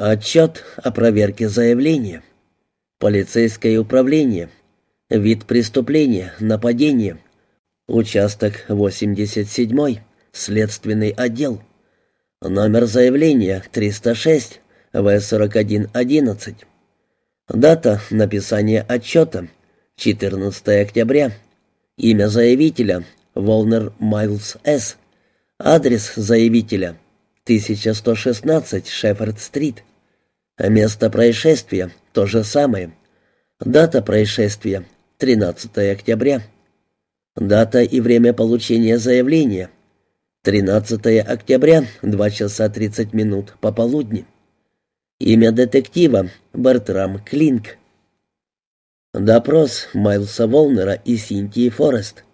Отчет о проверке заявления. Полицейское управление. Вид преступления. Нападение. Участок 87. Следственный отдел. Номер заявления 306 В4111. Дата написания отчета 14 октября. Имя заявителя Волнер Майлз С. Адрес заявителя 1116 Шеффорд-стрит. Место происшествия то же самое. Дата происшествия 13 октября. Дата и время получения заявления 13 октября, 2 часа 30 минут пополудни. Имя детектива Бертрам Клинк. Допрос Майлса Волнера и Синтии Форест.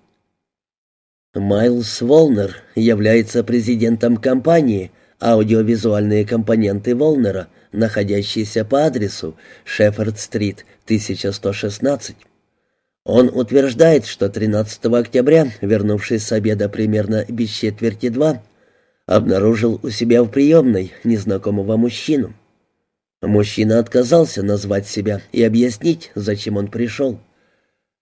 Майлз Волнер является президентом компании «Аудиовизуальные компоненты Волнера», находящейся по адресу Шеффорд-стрит, 1116. Он утверждает, что 13 октября, вернувшись с обеда примерно без четверти два, обнаружил у себя в приемной незнакомого мужчину. Мужчина отказался назвать себя и объяснить, зачем он пришел.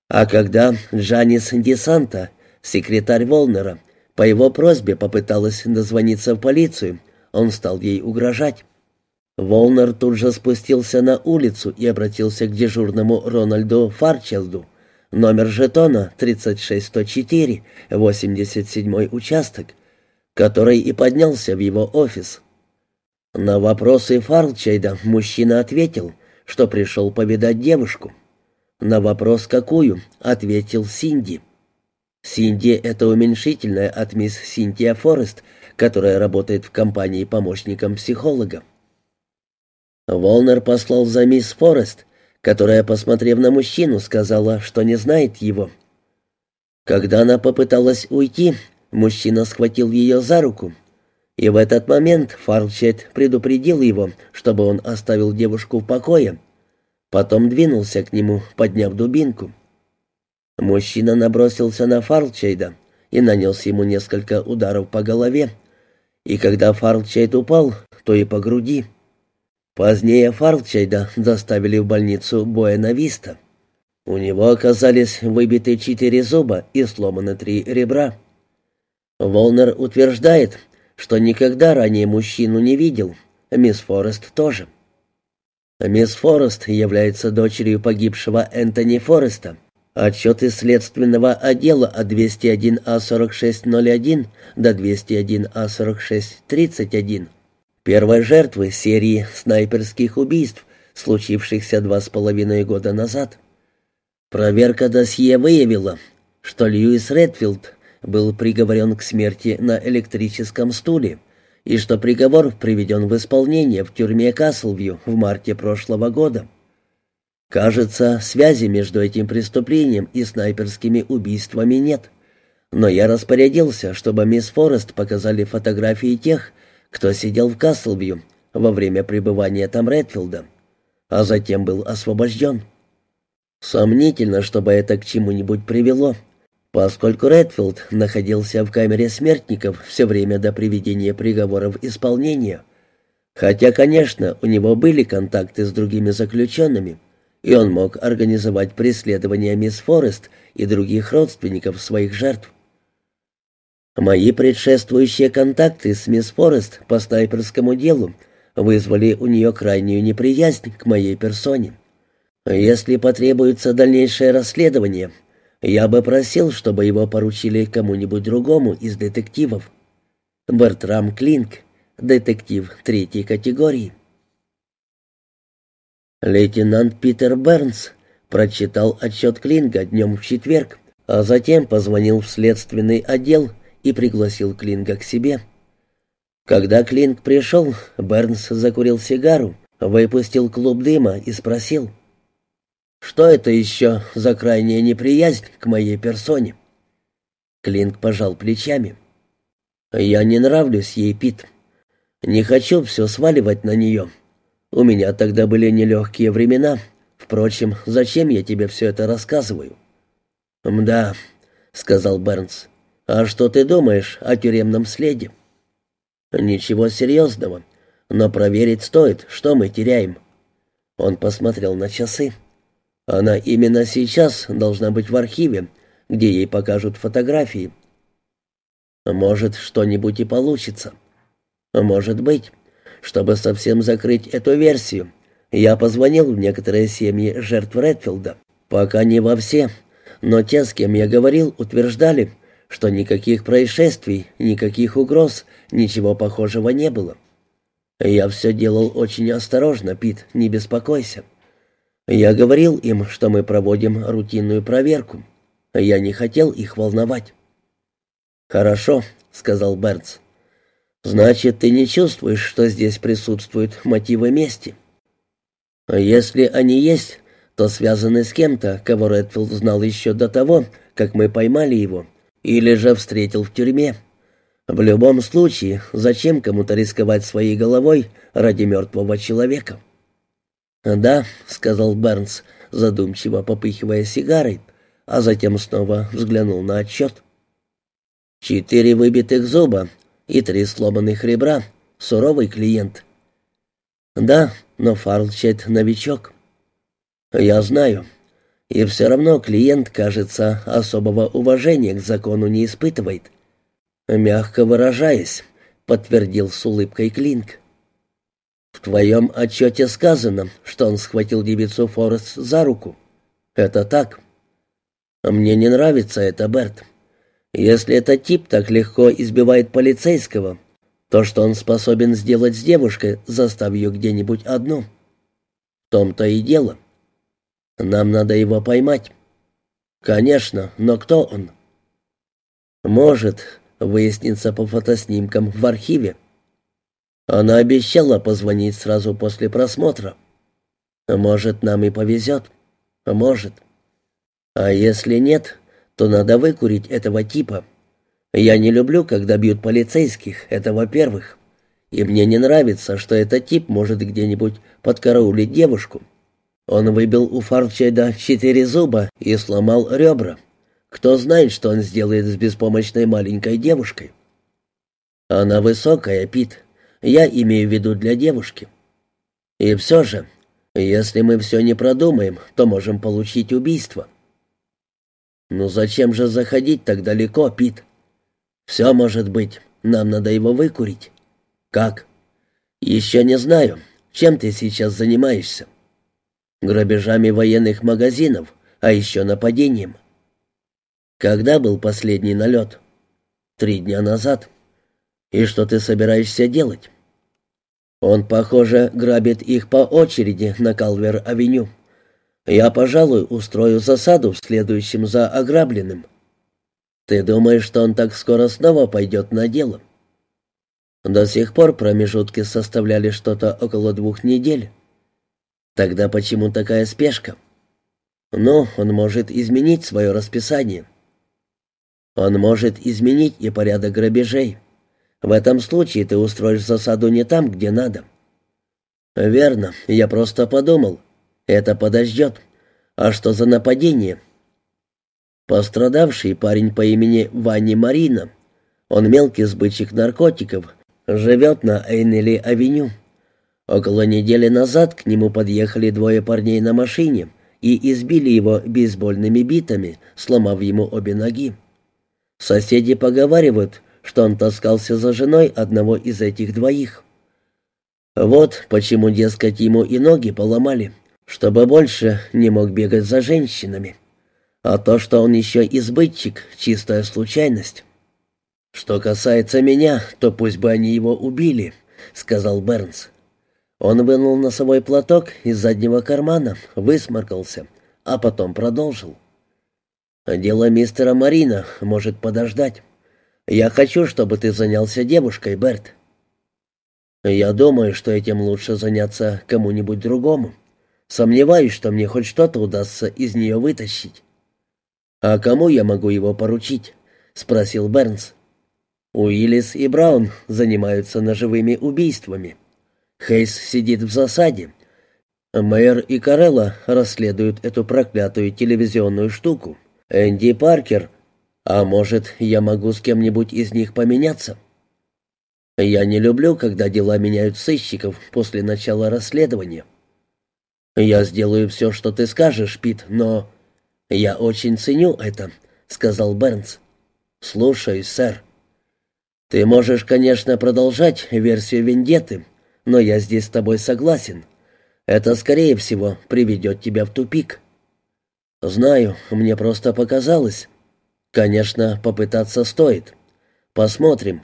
А когда Джанис Десанта, секретарь Волнера, по его просьбе попыталась дозвониться в полицию, он стал ей угрожать. Волнер тут же спустился на улицу и обратился к дежурному Рональду Фарчелду, Номер жетона 36104, 87-й участок, который и поднялся в его офис. На вопросы Фарлчейда мужчина ответил, что пришел повидать девушку. На вопрос «какую?» ответил Синди. Синди — это уменьшительная от мисс Синтия Форест, которая работает в компании помощником психолога. Волнер послал за мисс Форест — которая, посмотрев на мужчину, сказала, что не знает его. Когда она попыталась уйти, мужчина схватил ее за руку, и в этот момент Фарлчет предупредил его, чтобы он оставил девушку в покое. Потом двинулся к нему, подняв дубинку. Мужчина набросился на Фарлчейда и нанес ему несколько ударов по голове, и когда Фарлчейд упал, то и по груди. Позднее Фарлчейда доставили в больницу Буэна-Виста. У него оказались выбиты четыре зуба и сломаны три ребра. Волнер утверждает, что никогда ранее мужчину не видел, мисс Форест тоже. Мисс Форест является дочерью погибшего Энтони Фореста. Отчеты следственного отдела от 201А4601 до 201А4631 первой жертвы серии снайперских убийств, случившихся два с половиной года назад. Проверка досье выявила, что Льюис Редфилд был приговорен к смерти на электрическом стуле и что приговор приведен в исполнение в тюрьме Каслвью в марте прошлого года. Кажется, связи между этим преступлением и снайперскими убийствами нет. Но я распорядился, чтобы мисс Форест показали фотографии тех, кто сидел в Каслвью во время пребывания там Редфилда, а затем был освобожден. Сомнительно, чтобы это к чему-нибудь привело, поскольку Редфилд находился в камере смертников все время до приведения приговора в исполнение. Хотя, конечно, у него были контакты с другими заключенными, и он мог организовать преследование мисс Форест и других родственников своих жертв. Мои предшествующие контакты с мисс Форест по снайперскому делу вызвали у нее крайнюю неприязнь к моей персоне. Если потребуется дальнейшее расследование, я бы просил, чтобы его поручили кому-нибудь другому из детективов. Бертрам Клинк, детектив третьей категории. Лейтенант Питер Бернс прочитал отчет Клинга днем в четверг, а затем позвонил в следственный отдел и пригласил Клинга к себе. Когда Клинг пришел, Бернс закурил сигару, выпустил клуб дыма и спросил, «Что это еще за крайняя неприязнь к моей персоне?» Клинг пожал плечами. «Я не нравлюсь ей, Пит. Не хочу все сваливать на нее. У меня тогда были нелегкие времена. Впрочем, зачем я тебе все это рассказываю?» «Мда», — сказал Бернс, «А что ты думаешь о тюремном следе?» «Ничего серьезного. Но проверить стоит, что мы теряем». Он посмотрел на часы. «Она именно сейчас должна быть в архиве, где ей покажут фотографии. Может, что-нибудь и получится. Может быть, чтобы совсем закрыть эту версию, я позвонил в некоторые семьи жертв Редфилда. Пока не во все, но те, с кем я говорил, утверждали, что никаких происшествий, никаких угроз, ничего похожего не было. Я все делал очень осторожно, Пит, не беспокойся. Я говорил им, что мы проводим рутинную проверку. Я не хотел их волновать. «Хорошо», — сказал Бернс. «Значит, ты не чувствуешь, что здесь присутствуют мотивы мести?» «Если они есть, то связаны с кем-то, кого Редфилд знал еще до того, как мы поймали его, или же встретил в тюрьме. В любом случае, зачем кому-то рисковать своей головой ради мертвого человека?» «Да», — сказал Бернс, задумчиво попыхивая сигарой, а затем снова взглянул на отчет. Четыре выбитых зуба и три сломанных ребра. Суровый клиент. Да, но Фарлчет новичок. Я знаю. И все равно клиент, кажется, особого уважения к закону не испытывает. Мягко выражаясь, подтвердил с улыбкой Клинк. В твоем отчете сказано, что он схватил девицу Форест за руку. Это так. Мне не нравится это, Берт. Если этот тип так легко избивает полицейского, то что он способен сделать с девушкой, застав ее где-нибудь одну? В том-то и дело. Нам надо его поймать. Конечно, но кто он? Может, выяснится по фотоснимкам в архиве. Она обещала позвонить сразу после просмотра. Может, нам и повезет. Может. А если нет, то надо выкурить этого типа. Я не люблю, когда бьют полицейских, это во-первых. И мне не нравится, что этот тип может где-нибудь подкараулить девушку. Он выбил у Фарчеда четыре зуба и сломал ребра. Кто знает, что он сделает с беспомощной маленькой девушкой? Она высокая, Пит. Я имею в виду для девушки. И все же, если мы все не продумаем, то можем получить убийство. «Ну зачем же заходить так далеко, Пит?» «Все может быть. Нам надо его выкурить». «Как?» «Еще не знаю. Чем ты сейчас занимаешься?» «Грабежами военных магазинов, а еще нападением». «Когда был последний налет?» «Три дня назад». «И что ты собираешься делать?» «Он, похоже, грабит их по очереди на Калвер-авеню». Я, пожалуй, устрою засаду в следующем за ограбленным. Ты думаешь, что он так скоро снова пойдет на дело? До сих пор промежутки составляли что-то около двух недель. Тогда почему такая спешка? Ну, он может изменить свое расписание. Он может изменить и порядок грабежей. В этом случае ты устроишь засаду не там, где надо. Верно, я просто подумал, это подождет. А что за нападение? Пострадавший парень по имени Ванни Марина. Он мелкий сбытчик наркотиков, живет на Эйнели-авеню. Около недели назад к нему подъехали двое парней на машине и избили его бейсбольными битами, сломав ему обе ноги. Соседи поговаривают, что он таскался за женой одного из этих двоих. Вот почему, дескать, ему и ноги поломали чтобы больше не мог бегать за женщинами. А то, что он еще избытчик, чистая случайность. «Что касается меня, то пусть бы они его убили», — сказал Бернс. Он вынул носовой платок из заднего кармана, высморкался, а потом продолжил. «Дело мистера Марина может подождать. Я хочу, чтобы ты занялся девушкой, Берт». «Я думаю, что этим лучше заняться кому-нибудь другому», Сомневаюсь, что мне хоть что-то удастся из нее вытащить. «А кому я могу его поручить?» — спросил Бернс. «Уиллис и Браун занимаются ножевыми убийствами. Хейс сидит в засаде. Мэр и Карелла расследуют эту проклятую телевизионную штуку. Энди Паркер. А может, я могу с кем-нибудь из них поменяться?» Я не люблю, когда дела меняют сыщиков после начала расследования. Я сделаю все, что ты скажешь, Пит, но... Я очень ценю это, сказал Бернс. Слушаюсь, сэр. Ты можешь, конечно, продолжать версию Вендетты, но я здесь с тобой согласен. Это, скорее всего, приведет тебя в тупик. Знаю, мне просто показалось. Конечно, попытаться стоит. Посмотрим.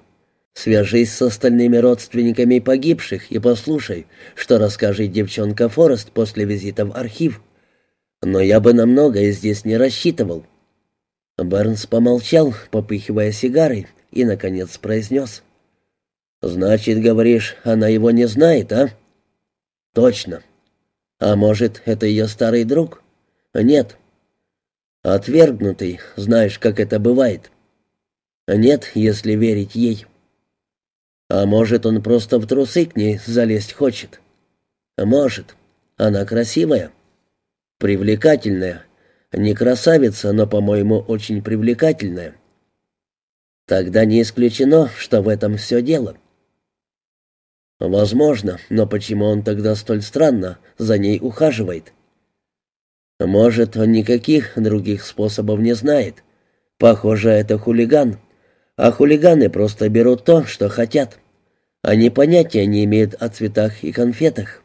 Свяжись с остальными родственниками погибших и послушай, что расскажет девчонка Форест после визита в архив. Но я бы на многое здесь не рассчитывал. Бернс помолчал, попыхивая сигарой, и, наконец, произнес. «Значит, говоришь, она его не знает, а?» «Точно. А может, это ее старый друг?» «Нет». «Отвергнутый, знаешь, как это бывает». «Нет, если верить ей». «А может, он просто в трусы к ней залезть хочет?» «Может. Она красивая?» «Привлекательная. Не красавица, но, по-моему, очень привлекательная». «Тогда не исключено, что в этом все дело». «Возможно, но почему он тогда столь странно за ней ухаживает?» «Может, он никаких других способов не знает. Похоже, это хулиган. А хулиганы просто берут то, что хотят. Они понятия не имеют о цветах и конфетах.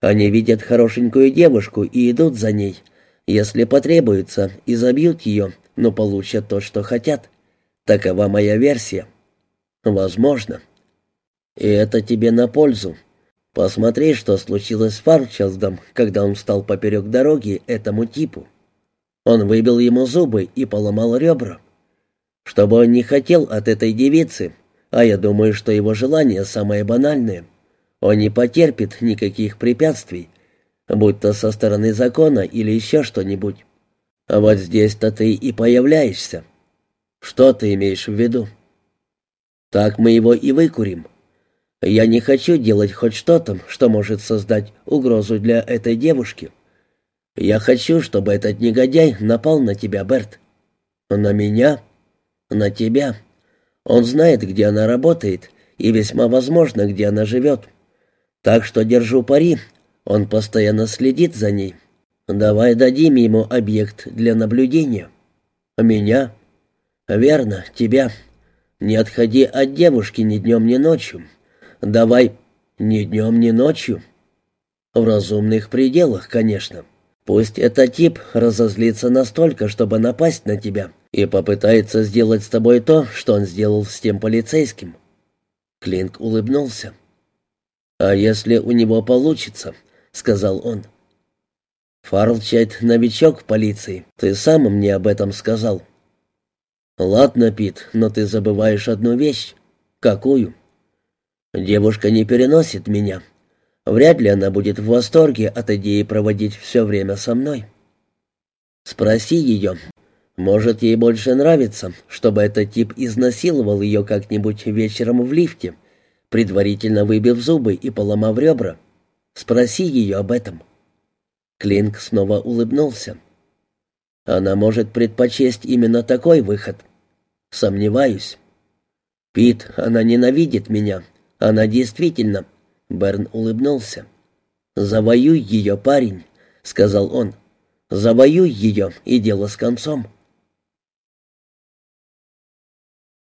Они видят хорошенькую девушку и идут за ней. Если потребуется, и забьют ее, но получат то, что хотят. Такова моя версия. Возможно. И это тебе на пользу. Посмотри, что случилось с Фарчелдом, когда он встал поперек дороги этому типу. Он выбил ему зубы и поломал ребра. Чтобы он не хотел от этой девицы, а я думаю, что его желание самое банальное. Он не потерпит никаких препятствий, будь то со стороны закона или еще что-нибудь. А вот здесь-то ты и появляешься. Что ты имеешь в виду? Так мы его и выкурим. Я не хочу делать хоть что-то, что может создать угрозу для этой девушки. Я хочу, чтобы этот негодяй напал на тебя, Берт. На меня? На тебя. Он знает, где она работает, и весьма возможно, где она живет. Так что держу пари, он постоянно следит за ней. Давай дадим ему объект для наблюдения. Меня? Верно, тебя. Не отходи от девушки ни днем, ни ночью. Давай ни днем, ни ночью. В разумных пределах, конечно. Пусть этот тип разозлится настолько, чтобы напасть на тебя, и попытается сделать с тобой то, что он сделал с тем полицейским. Клинк улыбнулся. «А если у него получится?» — сказал он. «Фарлчайт — новичок в полиции. Ты сам мне об этом сказал». «Ладно, Пит, но ты забываешь одну вещь». «Какую?» Девушка не переносит меня. Вряд ли она будет в восторге от идеи проводить все время со мной. Спроси ее. Может, ей больше нравится, чтобы этот тип изнасиловал ее как-нибудь вечером в лифте, предварительно выбив зубы и поломав ребра. Спроси ее об этом. Клинк снова улыбнулся. Она может предпочесть именно такой выход. Сомневаюсь. Пит, она ненавидит меня, она действительно...» Берн улыбнулся. «Завоюй ее, парень», — сказал он. «Завоюй ее, и дело с концом».